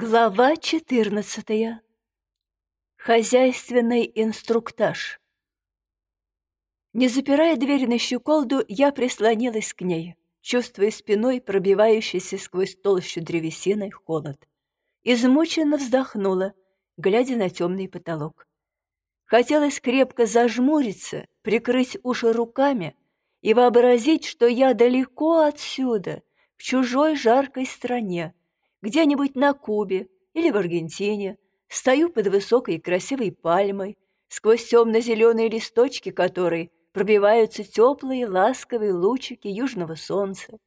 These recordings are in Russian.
Глава 14. Хозяйственный инструктаж. Не запирая дверь на щеколду, я прислонилась к ней, чувствуя спиной пробивающийся сквозь толщу древесины холод. Измученно вздохнула, глядя на темный потолок. Хотелось крепко зажмуриться, прикрыть уши руками и вообразить, что я далеко отсюда, в чужой жаркой стране, где-нибудь на Кубе или в Аргентине, стою под высокой красивой пальмой, сквозь темно-зеленые листочки которой пробиваются теплые ласковые лучики южного солнца,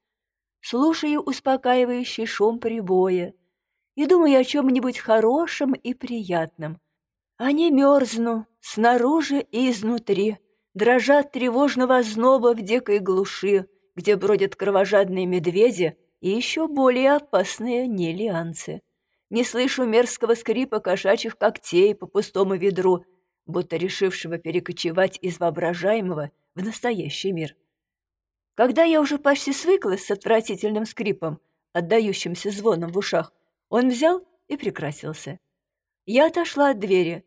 слушаю успокаивающий шум прибоя и думаю о чем-нибудь хорошем и приятном, а не мерзну снаружи и изнутри, дрожат тревожного озноба в дикой глуши, где бродят кровожадные медведи и еще более опасные нелианцы. Не слышу мерзкого скрипа кошачьих когтей по пустому ведру, будто решившего перекочевать из воображаемого в настоящий мир. Когда я уже почти свыклась с отвратительным скрипом, отдающимся звоном в ушах, он взял и прекрасился. Я отошла от двери,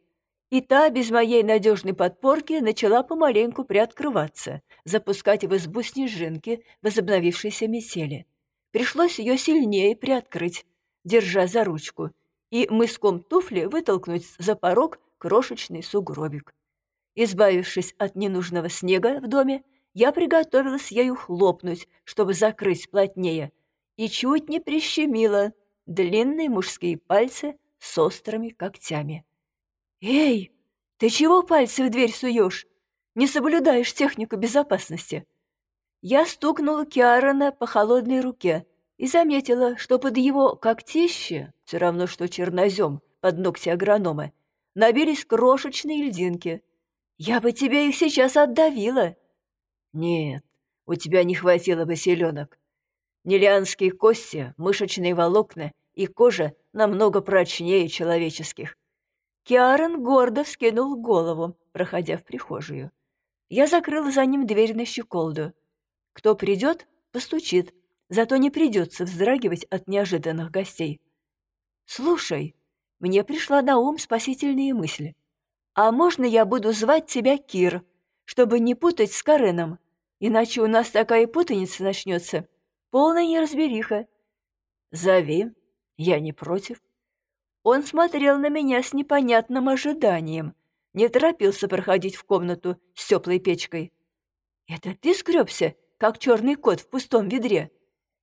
и та, без моей надежной подпорки, начала помаленьку приоткрываться, запускать в избу снежинки возобновившейся метели. Пришлось ее сильнее приоткрыть, держа за ручку, и мыском туфли вытолкнуть за порог крошечный сугробик. Избавившись от ненужного снега в доме, я приготовилась ею хлопнуть, чтобы закрыть плотнее, и чуть не прищемила длинные мужские пальцы с острыми когтями. «Эй, ты чего пальцы в дверь суешь? Не соблюдаешь технику безопасности?» Я стукнула Киарона по холодной руке и заметила, что под его когтище, все равно что чернозем под ногти агронома, набились крошечные льдинки. Я бы тебе их сейчас отдавила. Нет, у тебя не хватило бы селенок. Нелианские кости, мышечные волокна и кожа намного прочнее человеческих. Киарон гордо вскинул голову, проходя в прихожую. Я закрыла за ним дверь на щеколду. Кто придет, постучит, зато не придется вздрагивать от неожиданных гостей. «Слушай, мне пришла на ум спасительные мысли. А можно я буду звать тебя Кир, чтобы не путать с Кареном? Иначе у нас такая путаница начнется. Полная неразбериха». «Зови, я не против». Он смотрел на меня с непонятным ожиданием, не торопился проходить в комнату с теплой печкой. «Это ты скребся как черный кот в пустом ведре.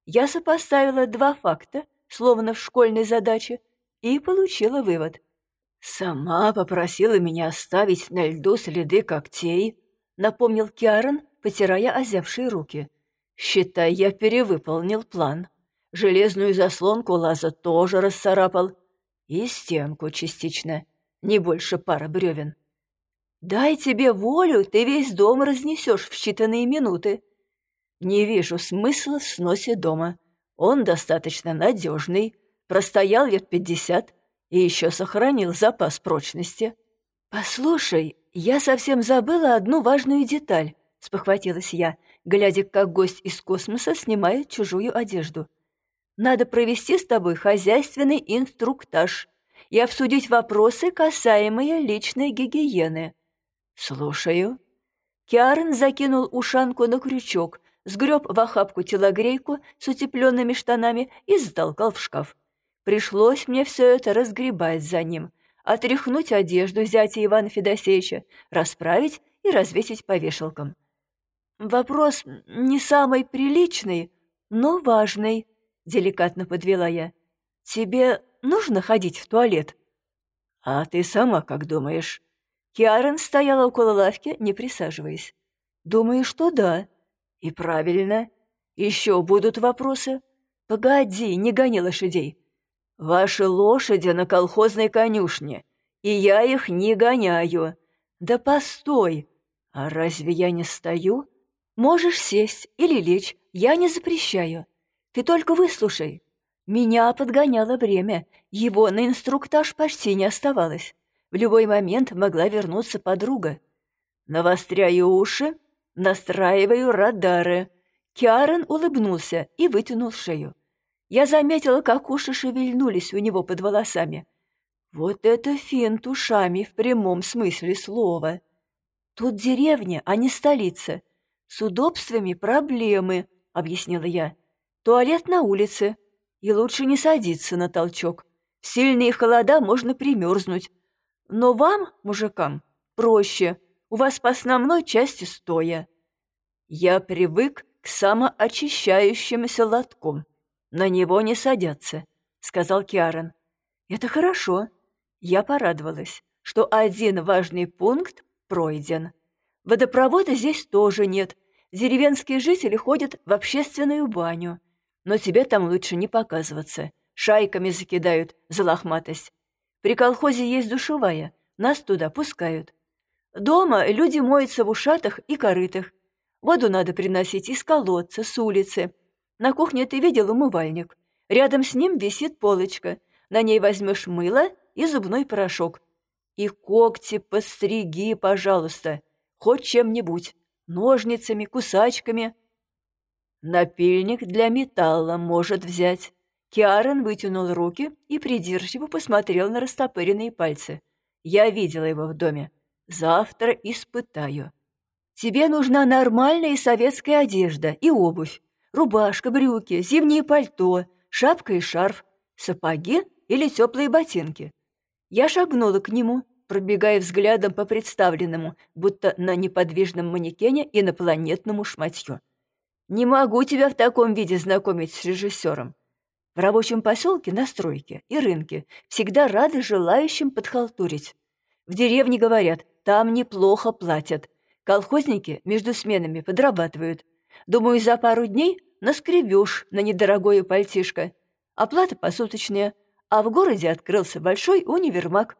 Я сопоставила два факта, словно в школьной задаче, и получила вывод. «Сама попросила меня оставить на льду следы когтей», — напомнил Киарон, потирая озявшие руки. «Считай, я перевыполнил план. Железную заслонку Лаза тоже расцарапал. И стенку частично, не больше пара бревен. Дай тебе волю, ты весь дом разнесешь в считанные минуты. Не вижу смысла в сносе дома. Он достаточно надежный, простоял лет пятьдесят и еще сохранил запас прочности. «Послушай, я совсем забыла одну важную деталь», — спохватилась я, глядя, как гость из космоса снимает чужую одежду. «Надо провести с тобой хозяйственный инструктаж и обсудить вопросы, касаемые личной гигиены». «Слушаю». Киарон закинул ушанку на крючок, сгреб в охапку телогрейку с утепленными штанами и затолкал в шкаф. Пришлось мне все это разгребать за ним, отряхнуть одежду зятя Ивана Федосеевича, расправить и развесить по вешалкам. «Вопрос не самый приличный, но важный», — деликатно подвела я. «Тебе нужно ходить в туалет?» «А ты сама как думаешь?» Киарон стояла около лавки, не присаживаясь. «Думаю, что да», «И правильно. Еще будут вопросы?» «Погоди, не гони лошадей. Ваши лошади на колхозной конюшне, и я их не гоняю. Да постой! А разве я не стою? Можешь сесть или лечь, я не запрещаю. Ты только выслушай. Меня подгоняло время, его на инструктаж почти не оставалось. В любой момент могла вернуться подруга. Навостряю уши, Настраиваю радары. Киарон улыбнулся и вытянул шею. Я заметила, как уши шевельнулись у него под волосами. Вот это финт ушами в прямом смысле слова. Тут деревня, а не столица. С удобствами проблемы, объяснила я. Туалет на улице, и лучше не садиться на толчок. В сильные холода можно примерзнуть. Но вам, мужикам, проще. У вас по основной части стоя. Я привык к самоочищающимся лоткам. На него не садятся, сказал Киарон. Это хорошо. Я порадовалась, что один важный пункт пройден. Водопровода здесь тоже нет. Деревенские жители ходят в общественную баню. Но тебе там лучше не показываться. Шайками закидают за лохматость. При колхозе есть душевая, нас туда пускают. Дома люди моются в ушатах и корытах. Воду надо приносить из колодца, с улицы. На кухне ты видел умывальник. Рядом с ним висит полочка. На ней возьмешь мыло и зубной порошок. И когти постриги, пожалуйста, хоть чем-нибудь, ножницами, кусачками. Напильник для металла может взять. Киарон вытянул руки и придирчиво посмотрел на растопыренные пальцы. Я видела его в доме. Завтра испытаю. Тебе нужна нормальная советская одежда и обувь. Рубашка, брюки, зимнее пальто, шапка и шарф, сапоги или теплые ботинки. Я шагнула к нему, пробегая взглядом по представленному, будто на неподвижном манекене инопланетному шматью. «Не могу тебя в таком виде знакомить с режиссером. В рабочем поселке на стройке и рынке всегда рады желающим подхалтурить. В деревне говорят, там неплохо платят. Колхозники между сменами подрабатывают. Думаю, за пару дней наскребешь на недорогое пальтишко. Оплата посуточная, а в городе открылся большой универмаг.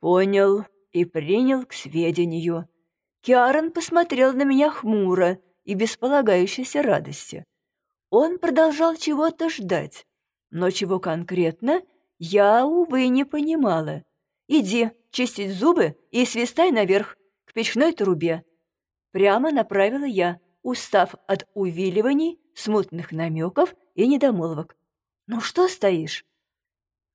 Понял и принял к сведению. Киарон посмотрел на меня хмуро и без полагающейся радости. Он продолжал чего-то ждать, но чего конкретно, я, увы, не понимала. «Иди, чистить зубы и свистай наверх, к печной трубе». Прямо направила я, устав от увиливаний, смутных намеков и недомолвок. «Ну что стоишь?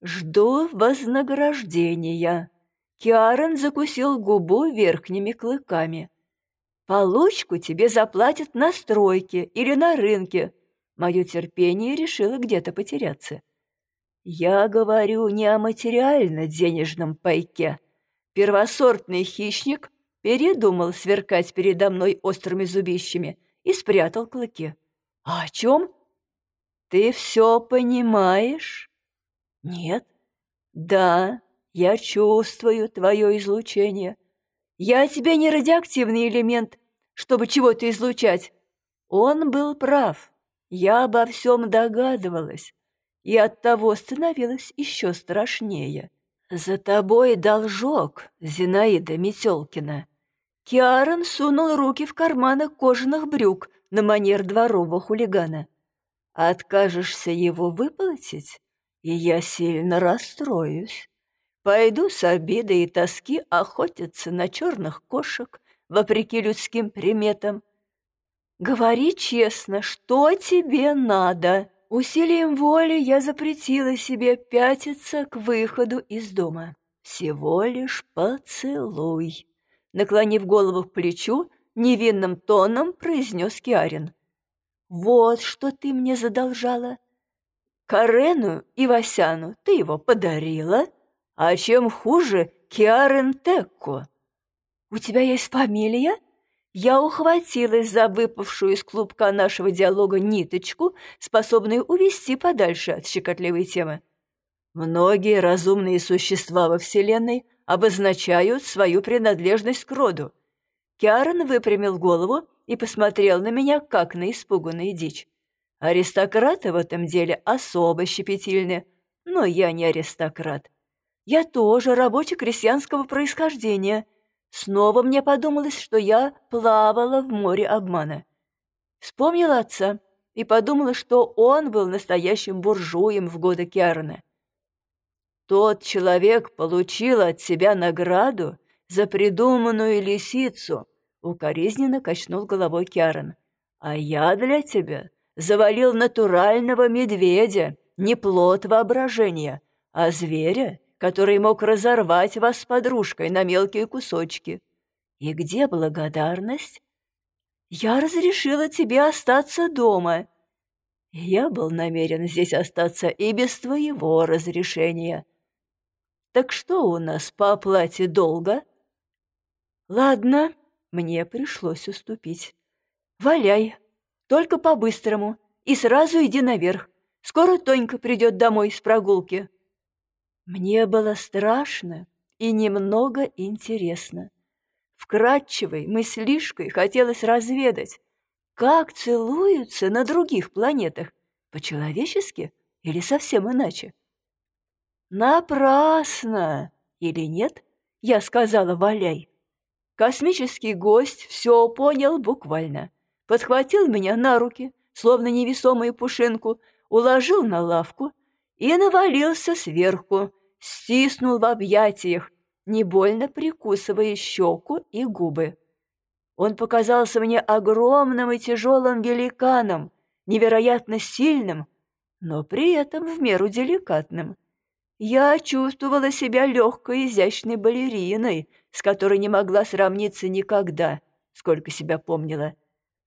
«Жду вознаграждения». Киарон закусил губу верхними клыками. «Получку тебе заплатят на стройке или на рынке». Мое терпение решило где-то потеряться. «Я говорю не о материально-денежном пайке. Первосортный хищник передумал сверкать передо мной острыми зубищами и спрятал клыки. А о чем? Ты все понимаешь?» Нет? Да, я чувствую твое излучение. Я тебе не радиоактивный элемент, чтобы чего-то излучать. Он был прав. Я обо всем догадывалась, и оттого становилось еще страшнее. За тобой должок, Зинаида Метелкина. Киарон сунул руки в карманы кожаных брюк на манер дворового хулигана. Откажешься его выплатить? и я сильно расстроюсь. Пойду с обидой и тоски охотиться на черных кошек, вопреки людским приметам. Говори честно, что тебе надо? Усилием воли я запретила себе пятиться к выходу из дома. Всего лишь поцелуй. Наклонив голову к плечу, невинным тоном произнес Киарин. «Вот что ты мне задолжала. Карену и Васяну ты его подарила, а чем хуже Киарен Текко. У тебя есть фамилия? Я ухватилась за выпавшую из клубка нашего диалога ниточку, способную увести подальше от щекотливой темы. Многие разумные существа во Вселенной обозначают свою принадлежность к роду. Киарон выпрямил голову и посмотрел на меня, как на испуганную дичь. Аристократы в этом деле особо щепетильны, но я не аристократ. Я тоже рабочий крестьянского происхождения. Снова мне подумалось, что я плавала в море обмана. Вспомнила отца и подумала, что он был настоящим буржуем в годы Киарна. Тот человек получил от себя награду за придуманную лисицу, укоризненно качнул головой Киарон. А я для тебя завалил натурального медведя, не плод воображения, а зверя, который мог разорвать вас с подружкой на мелкие кусочки. И где благодарность? Я разрешила тебе остаться дома. Я был намерен здесь остаться и без твоего разрешения. Так что у нас по оплате долга? Ладно, мне пришлось уступить. Валяй, только по-быстрому, и сразу иди наверх. Скоро Тонька придет домой с прогулки. Мне было страшно и немного интересно. Вкрадчивой мыслишкой хотелось разведать, как целуются на других планетах, по-человечески или совсем иначе. Напрасно! Или нет? Я сказала «валяй». Космический гость все понял буквально. Подхватил меня на руки, словно невесомую пушинку, уложил на лавку и навалился сверху, стиснул в объятиях, не больно прикусывая щеку и губы. Он показался мне огромным и тяжелым великаном, невероятно сильным, но при этом в меру деликатным. Я чувствовала себя легкой изящной балериной, с которой не могла сравниться никогда, сколько себя помнила.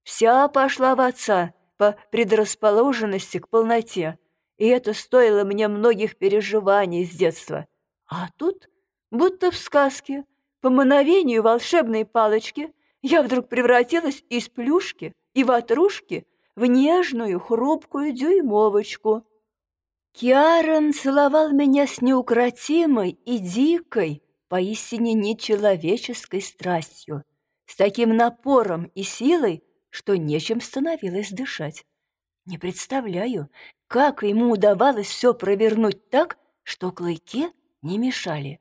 Вся пошла в отца по предрасположенности к полноте, и это стоило мне многих переживаний с детства. А тут, будто в сказке, по мановению волшебной палочки, я вдруг превратилась из плюшки и ватрушки в нежную хрупкую дюймовочку. Киарон целовал меня с неукротимой и дикой, поистине нечеловеческой страстью, с таким напором и силой, что нечем становилось дышать. Не представляю, как ему удавалось все провернуть так, что клыки не мешали.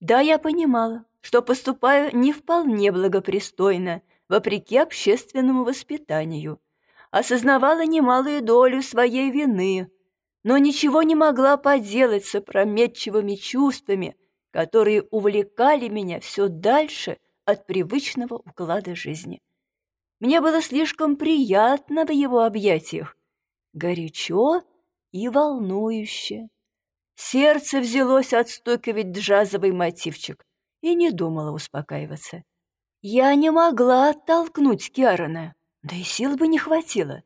Да, я понимала, что поступаю не вполне благопристойно, вопреки общественному воспитанию. Осознавала немалую долю своей вины, но ничего не могла поделать с опрометчивыми чувствами, которые увлекали меня все дальше от привычного уклада жизни. Мне было слишком приятно в его объятиях, горячо и волнующе. Сердце взялось отстукивать джазовый мотивчик и не думала успокаиваться. Я не могла оттолкнуть Киарона, да и сил бы не хватило.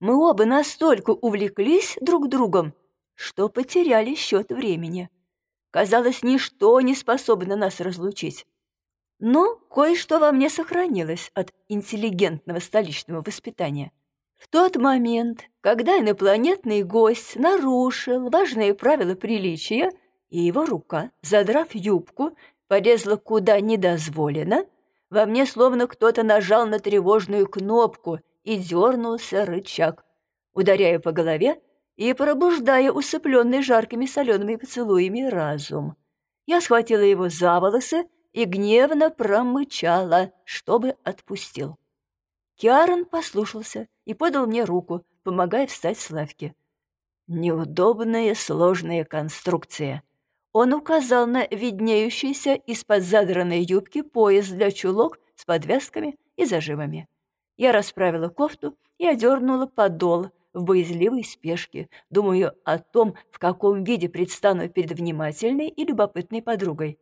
Мы оба настолько увлеклись друг другом, что потеряли счет времени. Казалось, ничто не способно нас разлучить. Но кое-что во мне сохранилось от интеллигентного столичного воспитания. В тот момент, когда инопланетный гость нарушил важные правила приличия, и его рука, задрав юбку, полезла куда недозволено, во мне словно кто-то нажал на тревожную кнопку и дернулся рычаг, ударяя по голове и пробуждая усыпленный жаркими солеными поцелуями разум. Я схватила его за волосы и гневно промычала, чтобы отпустил. Киарон послушался и подал мне руку, помогая встать с лавки. Неудобная сложная конструкция. Он указал на виднеющийся из-под задранной юбки пояс для чулок с подвязками и зажимами. Я расправила кофту и одернула подол в боязливой спешке, думаю о том, в каком виде предстану перед внимательной и любопытной подругой.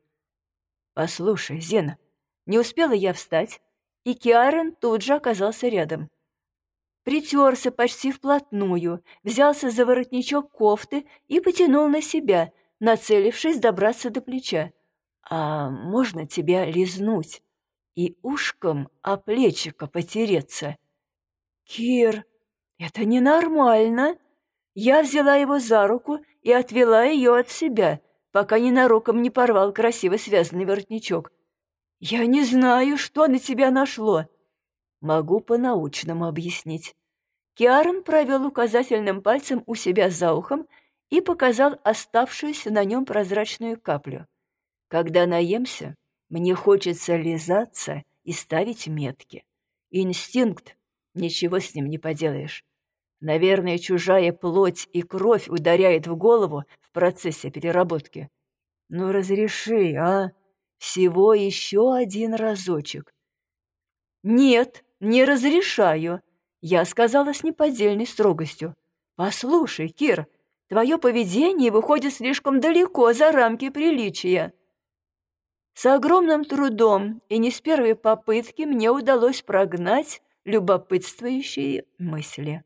«Послушай, Зена, не успела я встать, и Киарен тут же оказался рядом. Притерся почти вплотную, взялся за воротничок кофты и потянул на себя, нацелившись добраться до плеча. «А можно тебя лизнуть и ушком о плечико потереться?» «Кир, это ненормально!» Я взяла его за руку и отвела ее от себя, пока ненароком не порвал красиво связанный воротничок. «Я не знаю, что на тебя нашло». Могу по-научному объяснить. Киарон провел указательным пальцем у себя за ухом и показал оставшуюся на нем прозрачную каплю. Когда наемся, мне хочется лизаться и ставить метки. Инстинкт, ничего с ним не поделаешь. Наверное, чужая плоть и кровь ударяет в голову в процессе переработки. Ну, разреши, а? Всего еще один разочек. Нет, не разрешаю. Я сказала с неподдельной строгостью. «Послушай, Кир, твое поведение выходит слишком далеко за рамки приличия». С огромным трудом и не с первой попытки мне удалось прогнать любопытствующие мысли.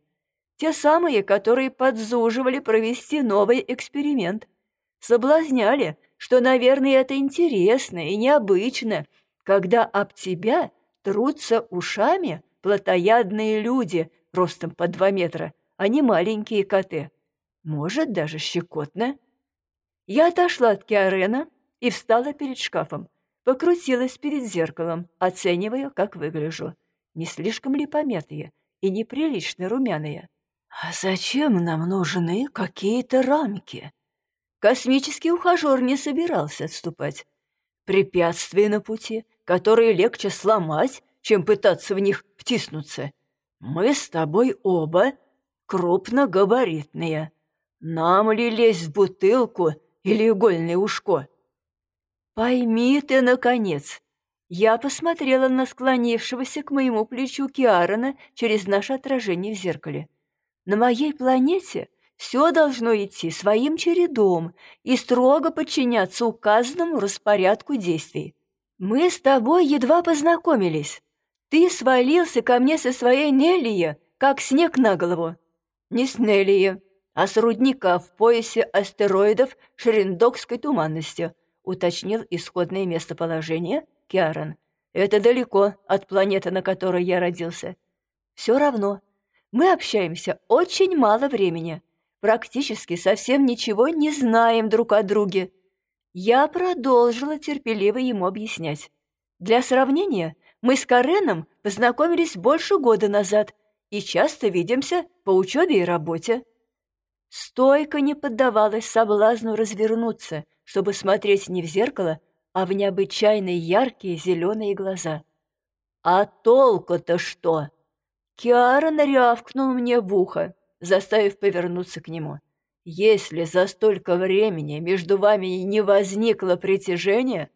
Те самые, которые подзуживали провести новый эксперимент. Соблазняли, что, наверное, это интересно и необычно, когда об тебя трутся ушами плотоядные люди ростом по два метра, а не маленькие коты. Может, даже щекотно. Я отошла от Киарена и встала перед шкафом, покрутилась перед зеркалом, оценивая, как выгляжу. Не слишком ли пометые и неприлично румяные? А зачем нам нужны какие-то рамки? Космический ухажер не собирался отступать. Препятствия на пути, которые легче сломать, чем пытаться в них втиснуться. Мы с тобой оба крупногабаритные. Нам ли лезть в бутылку или игольное ушко? Пойми ты, наконец, я посмотрела на склонившегося к моему плечу Киарона через наше отражение в зеркале. На моей планете все должно идти своим чередом и строго подчиняться указанному распорядку действий. Мы с тобой едва познакомились. Ты свалился ко мне со своей Неллии, как снег на голову. Не с Неллии, а с рудника в поясе астероидов Шерендокской туманности, уточнил исходное местоположение Киарон. Это далеко от планеты, на которой я родился. Все равно, мы общаемся очень мало времени практически совсем ничего не знаем друг о друге. Я продолжила терпеливо ему объяснять. Для сравнения, мы с Кареном познакомились больше года назад и часто видимся по учебе и работе. Стойко не поддавалась соблазну развернуться, чтобы смотреть не в зеркало, а в необычайно яркие зеленые глаза. «А толку-то что?» Киара нарявкнул мне в ухо заставив повернуться к нему. «Если за столько времени между вами не возникло притяжения,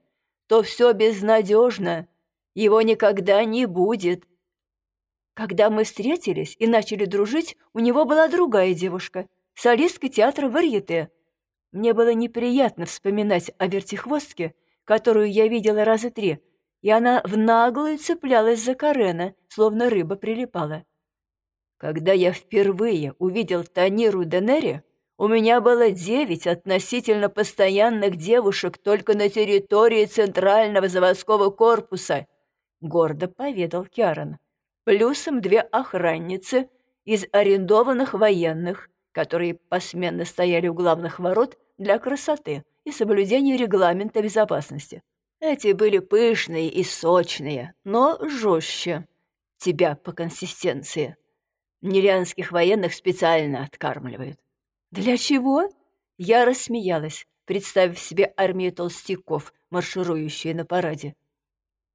то все безнадежно, его никогда не будет». Когда мы встретились и начали дружить, у него была другая девушка, солистка театра Варьете. Мне было неприятно вспоминать о вертихвостке, которую я видела раза три, и она в наглую цеплялась за Карена, словно рыба прилипала. Когда я впервые увидел Таниру Денери, у меня было девять относительно постоянных девушек только на территории Центрального заводского корпуса, гордо поведал Киарон. Плюсом две охранницы из арендованных военных, которые посменно стояли у главных ворот для красоты и соблюдения регламента безопасности. Эти были пышные и сочные, но жестче тебя по консистенции. Нерянских военных специально откармливают. Для чего? Я рассмеялась, представив себе армию толстяков, марширующие на параде.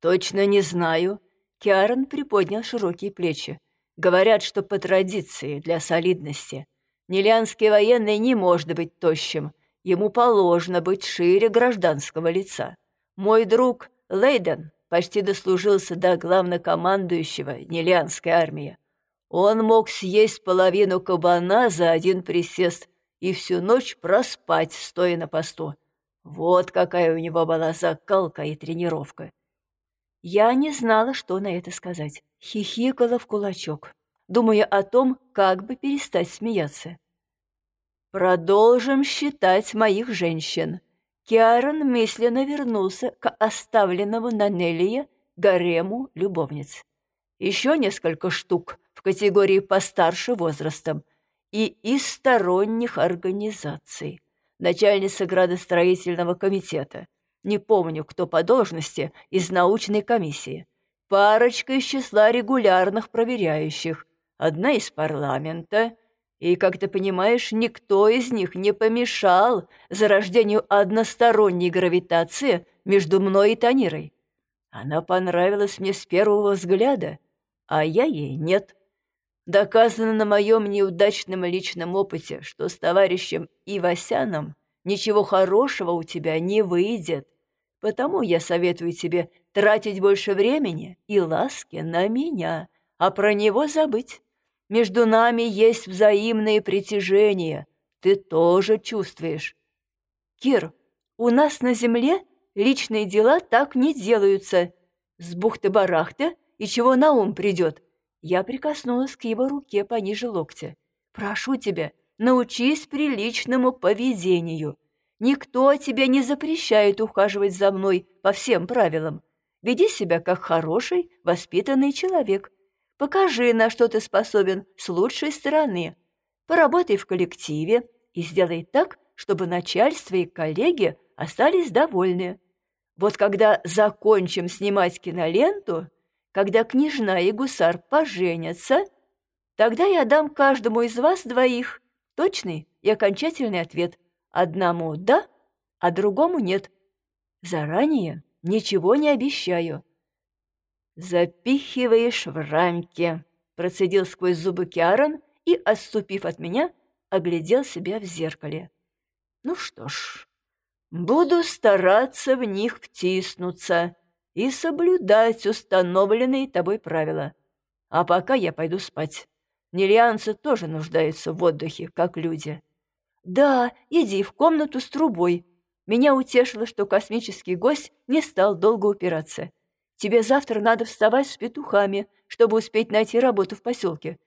Точно не знаю. Киарон приподнял широкие плечи. Говорят, что по традиции, для солидности. Нелянский военный не может быть тощим. Ему положено быть шире гражданского лица. Мой друг Лейден почти дослужился до главнокомандующего Нелянской армии. Он мог съесть половину кабана за один присест и всю ночь проспать, стоя на посту. Вот какая у него была закалка и тренировка. Я не знала, что на это сказать. Хихикала в кулачок, думая о том, как бы перестать смеяться. «Продолжим считать моих женщин». Киарон мысленно вернулся к оставленному на Неллия гарему любовниц. Еще несколько штук категории постарше возрастом и из сторонних организаций. Начальница градостроительного комитета. Не помню, кто по должности, из научной комиссии. Парочка из числа регулярных проверяющих. Одна из парламента. И, как ты понимаешь, никто из них не помешал зарождению односторонней гравитации между мной и Танирой. Она понравилась мне с первого взгляда, а я ей нет. Доказано на моем неудачном личном опыте, что с товарищем Ивасяном ничего хорошего у тебя не выйдет. Потому я советую тебе тратить больше времени и ласки на меня, а про него забыть. Между нами есть взаимное притяжение. Ты тоже чувствуешь. Кир, у нас на земле личные дела так не делаются. С бухты-барахты и чего на ум придет. Я прикоснулась к его руке пониже локтя. Прошу тебя, научись приличному поведению. Никто тебе не запрещает ухаживать за мной по всем правилам. Веди себя как хороший, воспитанный человек. Покажи, на что ты способен с лучшей стороны. Поработай в коллективе и сделай так, чтобы начальство и коллеги остались довольны. Вот когда закончим снимать киноленту, когда княжна и гусар поженятся, тогда я дам каждому из вас двоих точный и окончательный ответ. Одному «да», а другому «нет». Заранее ничего не обещаю. «Запихиваешь в рамки», — процедил сквозь зубы Киарон и, отступив от меня, оглядел себя в зеркале. «Ну что ж, буду стараться в них втиснуться и соблюдать установленные тобой правила. А пока я пойду спать. Нелианцы тоже нуждаются в отдыхе, как люди». «Да, иди в комнату с трубой». Меня утешило, что космический гость не стал долго упираться. Тебе завтра надо вставать с петухами, чтобы успеть найти работу в поселке.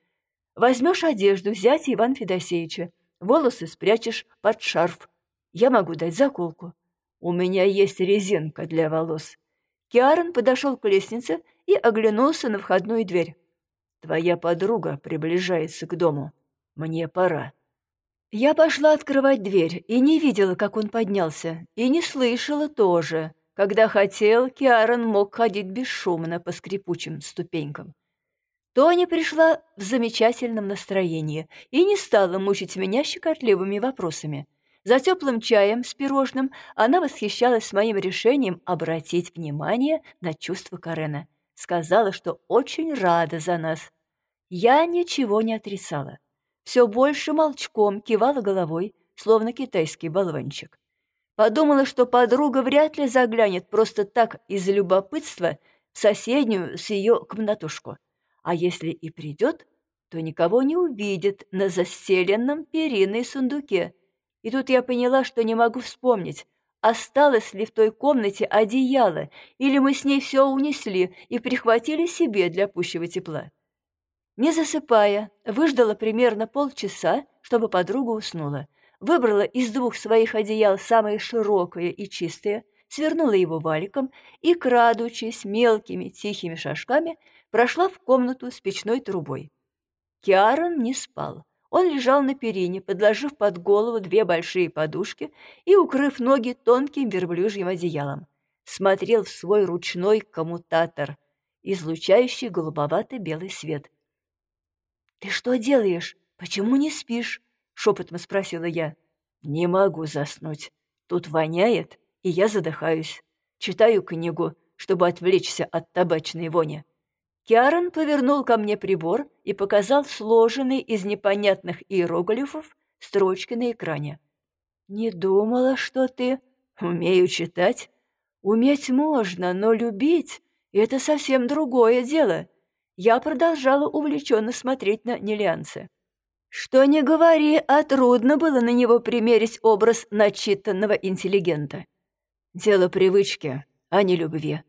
Возьмешь одежду зятя Ивана Федосеевича, волосы спрячешь под шарф. Я могу дать заколку. У меня есть резинка для волос. Киарон подошел к лестнице и оглянулся на входную дверь. Твоя подруга приближается к дому. Мне пора. Я пошла открывать дверь и не видела, как он поднялся, и не слышала тоже, когда хотел, Киарон мог ходить бесшумно по скрипучим ступенькам. Тони пришла в замечательном настроении и не стала мучить меня щекотливыми вопросами. За теплым чаем с пирожным она восхищалась моим решением обратить внимание на чувства Карена. Сказала, что очень рада за нас. Я ничего не отрицала. Все больше молчком кивала головой, словно китайский болванчик. Подумала, что подруга вряд ли заглянет просто так из любопытства в соседнюю с ее комнатушку. А если и придет, то никого не увидит на застеленном периной сундуке. И тут я поняла, что не могу вспомнить, осталось ли в той комнате одеяло, или мы с ней все унесли и прихватили себе для пущего тепла. Не засыпая, выждала примерно полчаса, чтобы подруга уснула, выбрала из двух своих одеял самое широкое и чистое, свернула его валиком и, крадучись мелкими тихими шажками, прошла в комнату с печной трубой. Киарон не спал. Он лежал на перине, подложив под голову две большие подушки и укрыв ноги тонким верблюжьим одеялом. Смотрел в свой ручной коммутатор, излучающий голубовато-белый свет. «Ты что делаешь? Почему не спишь?» шепотом спросила я. Не могу заснуть. Тут воняет, и я задыхаюсь. Читаю книгу, чтобы отвлечься от табачной вони. Киарон повернул ко мне прибор и показал сложенные из непонятных иероглифов строчки на экране. «Не думала, что ты...» «Умею читать?» «Уметь можно, но любить — это совсем другое дело». Я продолжала увлеченно смотреть на Нелианца. Что не говори, а трудно было на него примерить образ начитанного интеллигента. Дело привычки, а не любви.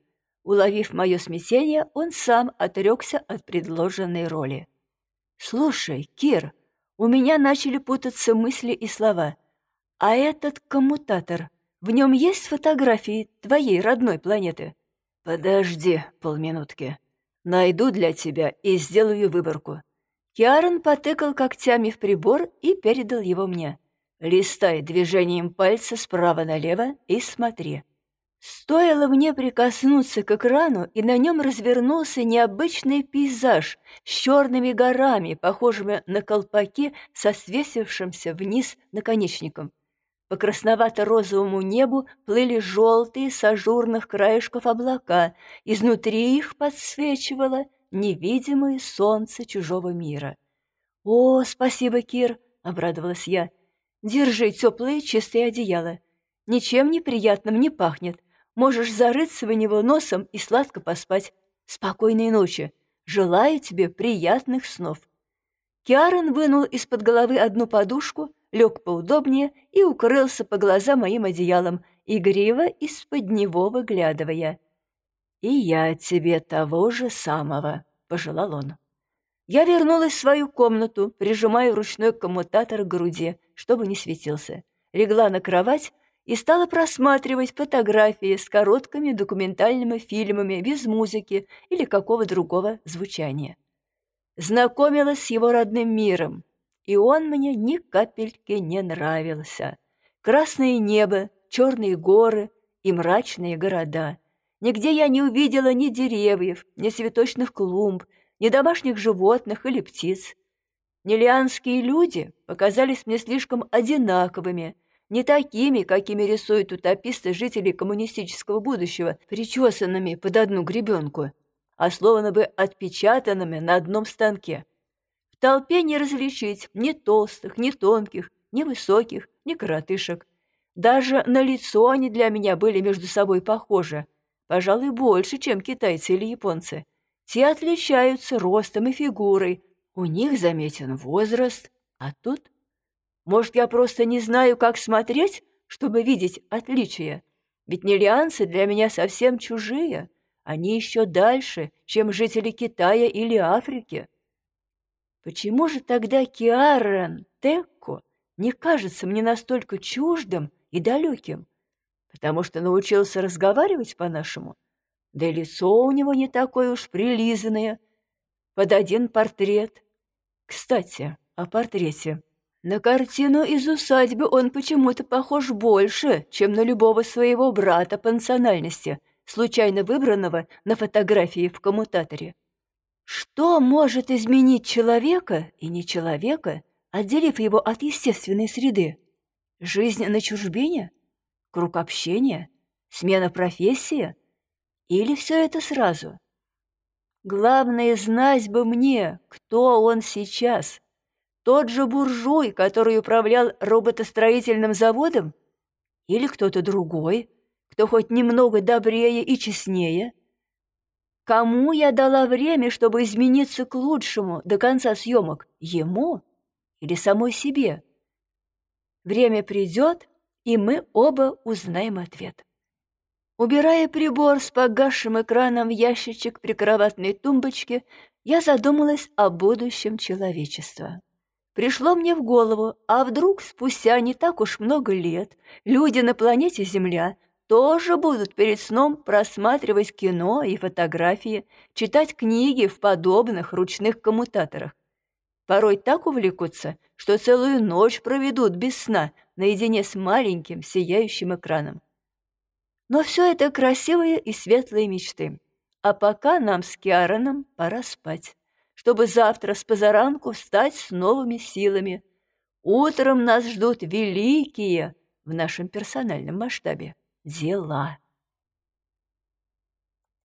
Уловив мое смятение, он сам отрекся от предложенной роли. «Слушай, Кир, у меня начали путаться мысли и слова. А этот коммутатор, в нем есть фотографии твоей родной планеты?» «Подожди полминутки. Найду для тебя и сделаю выборку. Киарон потыкал когтями в прибор и передал его мне. «Листай движением пальца справа налево и смотри». Стоило мне прикоснуться к экрану, и на нем развернулся необычный пейзаж с черными горами, похожими на колпаки со свесившимся вниз наконечником. По красновато-розовому небу плыли желтые с ажурных краешков облака, изнутри их подсвечивало невидимое солнце чужого мира. «О, спасибо, Кир!» — обрадовалась я. «Держи теплое чистое одеяло. Ничем неприятным не пахнет. Можешь зарыться в него носом и сладко поспать. Спокойной ночи. Желаю тебе приятных снов». Киарон вынул из-под головы одну подушку, лег поудобнее и укрылся по глаза моим одеялом, игриво из-под него выглядывая. «И я тебе того же самого», — пожелал он. Я вернулась в свою комнату, прижимая ручной коммутатор к груди, чтобы не светился. Легла на кровать и стала просматривать фотографии с короткими документальными фильмами без музыки или какого другого звучания. Знакомилась с его родным миром, и он мне ни капельки не нравился. Красное небо, черные горы и мрачные города. Нигде я не увидела ни деревьев, ни цветочных клумб, ни домашних животных или птиц. Нелианские люди показались мне слишком одинаковыми, не такими, какими рисуют утописты жителей коммунистического будущего, причесанными под одну гребенку, а словно бы отпечатанными на одном станке. В толпе не различить ни толстых, ни тонких, ни высоких, ни коротышек. Даже на лицо они для меня были между собой похожи, пожалуй, больше, чем китайцы или японцы. Те отличаются ростом и фигурой, у них заметен возраст, а тут... Может, я просто не знаю, как смотреть, чтобы видеть отличия? Ведь нелианцы для меня совсем чужие. Они еще дальше, чем жители Китая или Африки. Почему же тогда Киарен Текко не кажется мне настолько чуждым и далеким? Потому что научился разговаривать по-нашему? Да и лицо у него не такое уж прилизанное. Под один портрет. Кстати, о портрете. На картину из усадьбы он почему-то похож больше, чем на любого своего брата по национальности, случайно выбранного на фотографии в коммутаторе. Что может изменить человека и не человека, отделив его от естественной среды? Жизнь на чужбине? Круг общения? Смена профессии? Или все это сразу? Главное, знать бы мне, кто он сейчас, тот же буржуй, который управлял роботостроительным заводом? Или кто-то другой, кто хоть немного добрее и честнее? Кому я дала время, чтобы измениться к лучшему до конца съемок? Ему или самой себе? Время придет, и мы оба узнаем ответ. Убирая прибор с погасшим экраном в ящичек прикроватной тумбочки, я задумалась о будущем человечества пришло мне в голову, а вдруг спустя не так уж много лет люди на планете Земля тоже будут перед сном просматривать кино и фотографии, читать книги в подобных ручных коммутаторах. Порой так увлекутся, что целую ночь проведут без сна наедине с маленьким сияющим экраном. Но все это красивые и светлые мечты. А пока нам с Киараном пора спать чтобы завтра с позаранку встать с новыми силами. Утром нас ждут великие в нашем персональном масштабе дела.